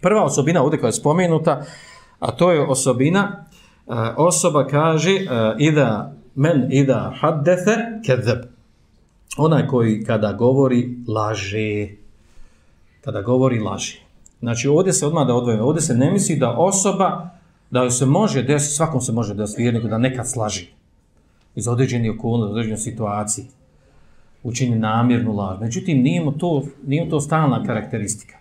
Prva osobina ovdje koja je spomenuta, a to je osobina, e, osoba kaže, e, ida men ida haddefe kezeb. Onaj koji kada govori, laže. Kada govori, laže. Znači, ovdje se odmah da odvojimo. Ovdje se ne misli da osoba, da se može desiti, svakom se može desiti vjerniku da nekad slaži. Iz određenih okolnosti, određene situacije. Učini namjernu laž. Međutim, nije mu to, nije to stalna karakteristika.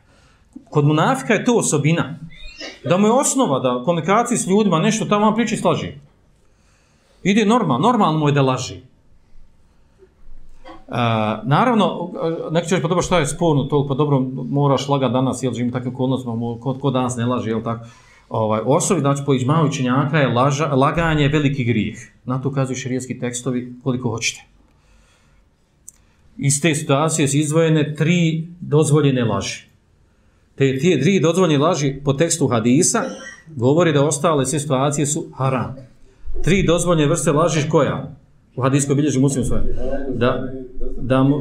Kod munafika je to osobina. Da mu je osnova da komunikaciji s ljudima nešto tamo vam priči slaži. Ide normalno, normalno mu je da laži. Uh, naravno, neko ćeš pa dobro šta je sporno to, pa dobro moraš laga danas, jel živim takvim kodnostima, ko, ko danas ne laži, jel tako? Ovaj, osobi, znači po iđmaju učenjaka je laža, laganje veliki grijeh. Na to ukazuju širijetski tekstovi koliko hoćete. Iz te situacije su izvojene tri dozvoljene laži. Te tije tri dozvoljene laži po tekstu hadisa govori da ostale sve situacije su haram. Tri dozvoljene vrste laži koja? U hadiskoj bilježi muslim svoje. Da, da, mu,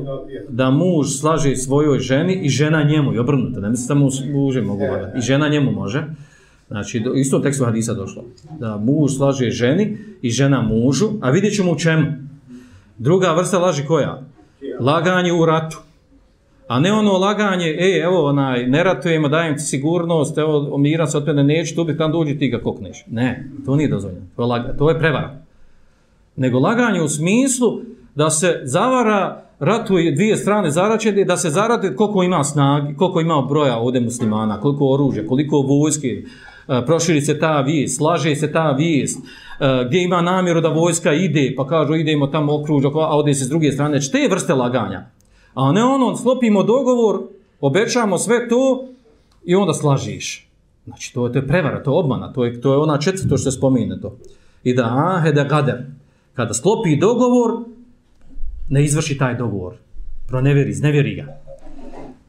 da muž slaže svojoj ženi i žena njemu. I obrnuto, ne mislim samo muže mogu govoriti, I žena njemu može. Znači, do, isto u tekstu hadisa došlo. Da muž slaže ženi i žena mužu. A vidjet ćemo u čemu. Druga vrsta laži koja? Laganje u ratu. A ne ono laganje, e, evo, onaj, ne ratujemo, dajem ti sigurnost, evo, omira se od mene, neću tu biti, tam dođi ti ga kokneš. Ne, to nije dozvoljeno. To je, laga, to je prevara. Nego laganje u smislu da se zavara, ratuje dvije strane zaračene, da se zarate koliko ima snagi, koliko ima broja ovdje muslimana, koliko oružja, koliko vojske, e, proširi se ta vijest, slaže se ta vijest, e, gdje ima namjeru da vojska ide, pa kažu idemo tamo okružak, a ode se s druge strane, znači, te vrste laganja. A ne ono, slopimo dogovor, obećamo sve to i onda slažiš. Znači, to je, to je prevara, to je obmana, to je, to je ona četvrto što se spomine to. I da ahe da gader, kada sklopi dogovor, ne izvrši taj dogovor. Proneveri, zneveri ga.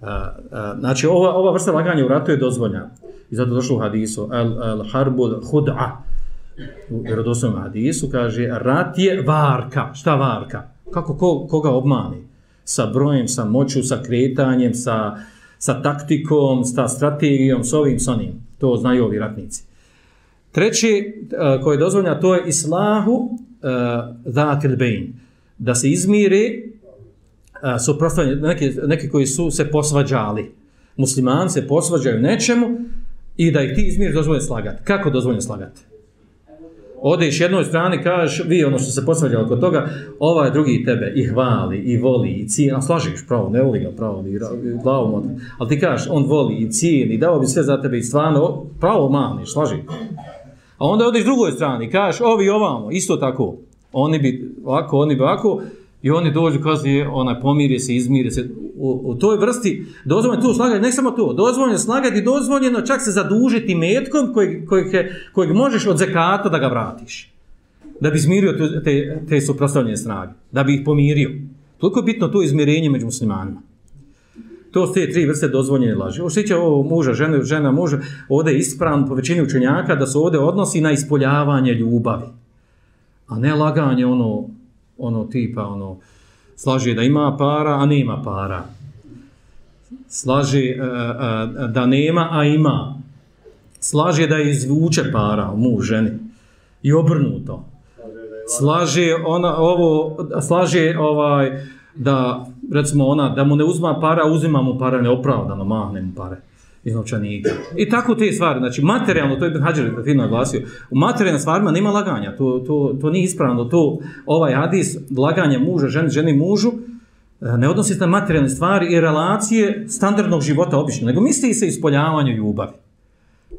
A, a, znači, ova, ova vrsta laganja u ratu je dozvoljena. I zato došlo u hadisu, al, al harbul hud'a, u vjerodoslovnom hadisu, kaže, rat je varka. Šta varka? Kako, ko, koga obmani? Sa brojem, sa moću, sa kretanjem, sa, sa taktikom, sa strategijom, s ovim, s onim. To znaju ovi ratnici. Treći e, koji je dozvoljena, to je islahu e, dhatil bejn. Da se izmiri e, uh, suprostavljanje, neki, neki koji su se posvađali. Muslimani se posvađaju nečemu i da ih ti izmiri dozvoljeno slagati. Kako dozvoljeno slagati? Odeš jednoj strani, kažeš, vi ono što se posvađa oko toga, ovaj drugi tebe i hvali, i voli, i cijeni, a slažiš pravo, ne voli ga pravo, ni glavom od... Ali ti kažeš, on voli i cijeni, dao bi sve za tebe i stvarno, pravo maniš, slažiš. A onda odeš drugoj strani, kažeš, ovi ovamo, isto tako, oni bi ovako, oni bi ovako, I oni dođu, kasnije, onaj, pomiri se, izmiri se. U, u toj vrsti dozvoljeno tu slagati, ne samo to, dozvoljeno slagati, dozvoljeno čak se zadužiti metkom kojeg, kojeg, kojeg možeš od zekata da ga vratiš. Da bi izmirio te, te, te suprostavljene snage. Da bi ih pomirio. Toliko je bitno to izmirenje među muslimanima. To su te tri vrste dozvoljene laži. Ovo što ovo muža, žena, žena, muža, ovdje je ispravno po većini učenjaka da se ovdje odnosi na ispoljavanje ljubavi. A ne laganje ono, ono tipa ono slaže da ima para a nema para. Slaže uh, uh, da nema a ima. Slaže da izvuče para u muž ženi. I obrnuto. Slaže ona ovo slaže ovaj da recimo ona da mu ne uzma para uzima mu para neopravdano mahne mu pare iz novčanika. I tako te stvari, znači materijalno, to je Ibn da fino naglasio, u materijalnim stvarima nema laganja, to, to, to nije ispravno, to ovaj hadis, laganje muža, ženi, ženi mužu, eh, ne odnosi se na materijalne stvari i relacije standardnog života obično, nego misli se ispoljavanju ljubavi.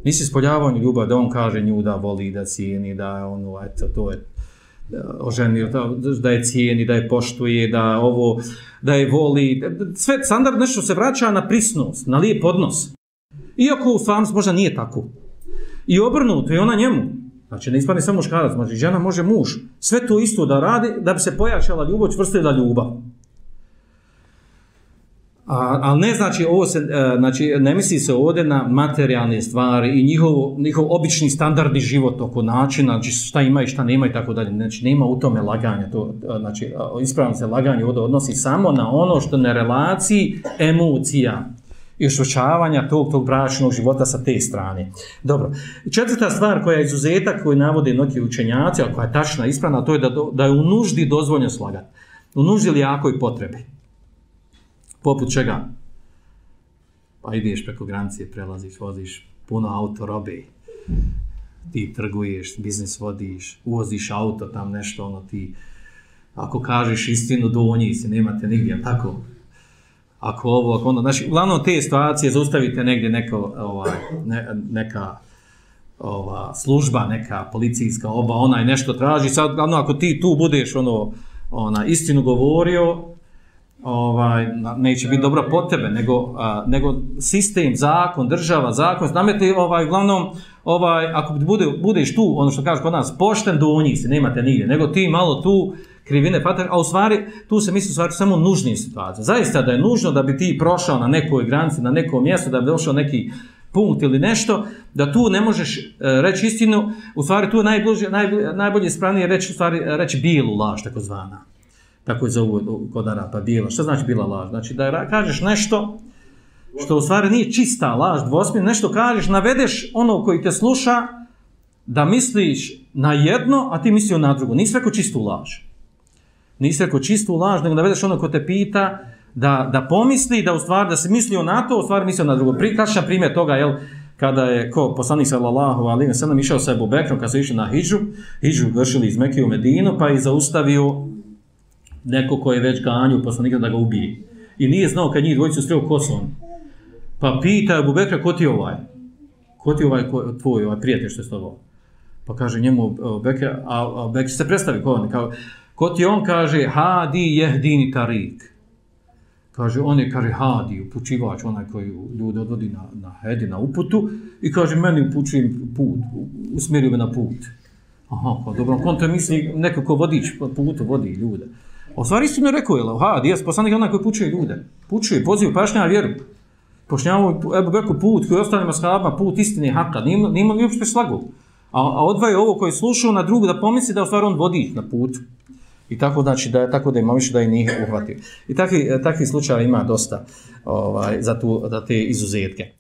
Misli ispoljavanju ljubavi, da on kaže nju da voli, da cijeni, da je ono, eto, to je eh, oženio, da, da je cijeni, da je poštuje, da ovo, da je voli, sve standard nešto se vraća na prisnost, na lijep odnos. Iako u stvarnosti možda nije tako. I obrnuto je ona njemu. Znači, ne ispane samo muškarac, može žena može muž. Sve to isto da radi, da bi se pojačala ljubav, čvrstila ljubav. A, ali ne znači, ovo se, e, znači, ne misli se ovdje na materijalne stvari i njihov, njihov obični standardni život oko načina, znači šta ima i šta nema i tako dalje. Znači, nema u tome laganja. To, e, znači, e, ispravno se laganje ovdje odnosi samo na ono što na relaciji emocija i ušvrćavanja tog, tog bračnog života sa te strane. Dobro. Četvrta stvar koja je izuzetak koju navode mnogi učenjaci, ali koja je tačna ispravna, to je da, da je u nuždi dozvoljno slagati. U nuždi ili jakoj potrebi. Poput čega? Pa ideš preko granice, prelaziš, voziš puno auto robe, ti trguješ, biznis vodiš, uvoziš auto, tam nešto, ono ti, ako kažeš istinu, donji si, nemate nigdje, tako? Ako ovo, ako ono, znači, uglavnom te situacije zaustavite negdje neko, ovaj, ne, neka ova, služba, neka policijska oba, ona i nešto traži, sad, glavno, ako ti tu budeš, ono, ona, istinu govorio, ovaj neće biti dobro po tebe nego a, nego sistem zakon država zakon znamete ovaj uglavnom ovaj ako bude budeš tu ono što kaže kod nas pošten do njih se nemate nigdje nego ti malo tu krivine patar a u stvari tu se misli stvari samo nužni situacijama. zaista da je nužno da bi ti prošao na nekoj granici na nekom mjestu da bi došao neki punkt ili nešto da tu ne možeš e, reći istinu u stvari tu je najbolje, najbolje, najbolje ispravnije reći u stvari reći bilu laž takozvana tako je zovu kod Arapa, bijela. Šta znači bila laž? Znači da kažeš nešto što u stvari nije čista laž, dvosmjer, nešto kažeš, navedeš ono koji te sluša da misliš na jedno, a ti mislio na drugo. Nisi rekao čistu laž. Nisi rekao čistu laž, nego navedeš ono ko te pita da, da pomisli da u stvari, da se mislio na to, u stvari mislio na drugo. Prikačan primjer toga, jel, kada je ko poslanik sallallahu alejhi ve sellem išao sa Abu Bekrom kad su išli na hidžu, hidžu vršili iz Mekke u Medinu, pa je zaustavio neko ko je već ganju poslanika da ga ubije. I nije znao kad njih dvojicu streo kosom. Pa pita Abu Bekra, ko ti ovaj? Ko ti ovaj ko, tvoj ovaj prijatelj što je s tobom? Pa kaže njemu Bekra, a, a Bekra se predstavi ko on. Kao, ko ti on kaže, hadi jehdini tarik. Kaže, on je, kaže, hadi, upućivač, onaj koji ljude odvodi na, na hedi, na uputu, i kaže, meni upućujem put, usmjerio me na put. Aha, pa dobro, on to misli, neko ko vodič po putu vodi ljude. O stvari istinu rekao, je ha, dijes poslanik je onaj koji pučuje ljude. Pučuje, poziv, pašnja vjeru. Pošnjava, evo rekao, put koji ostalim ashabima, put istine i haka, nima ni uopšte slagu. A, a odvaje ovo koji slušao na drugu da pomisli da u stvari on vodi na put. I tako znači da tako da ima više da i nije uhvatio. I takvi takvi slučajevi ima dosta ovaj za tu za te izuzetke.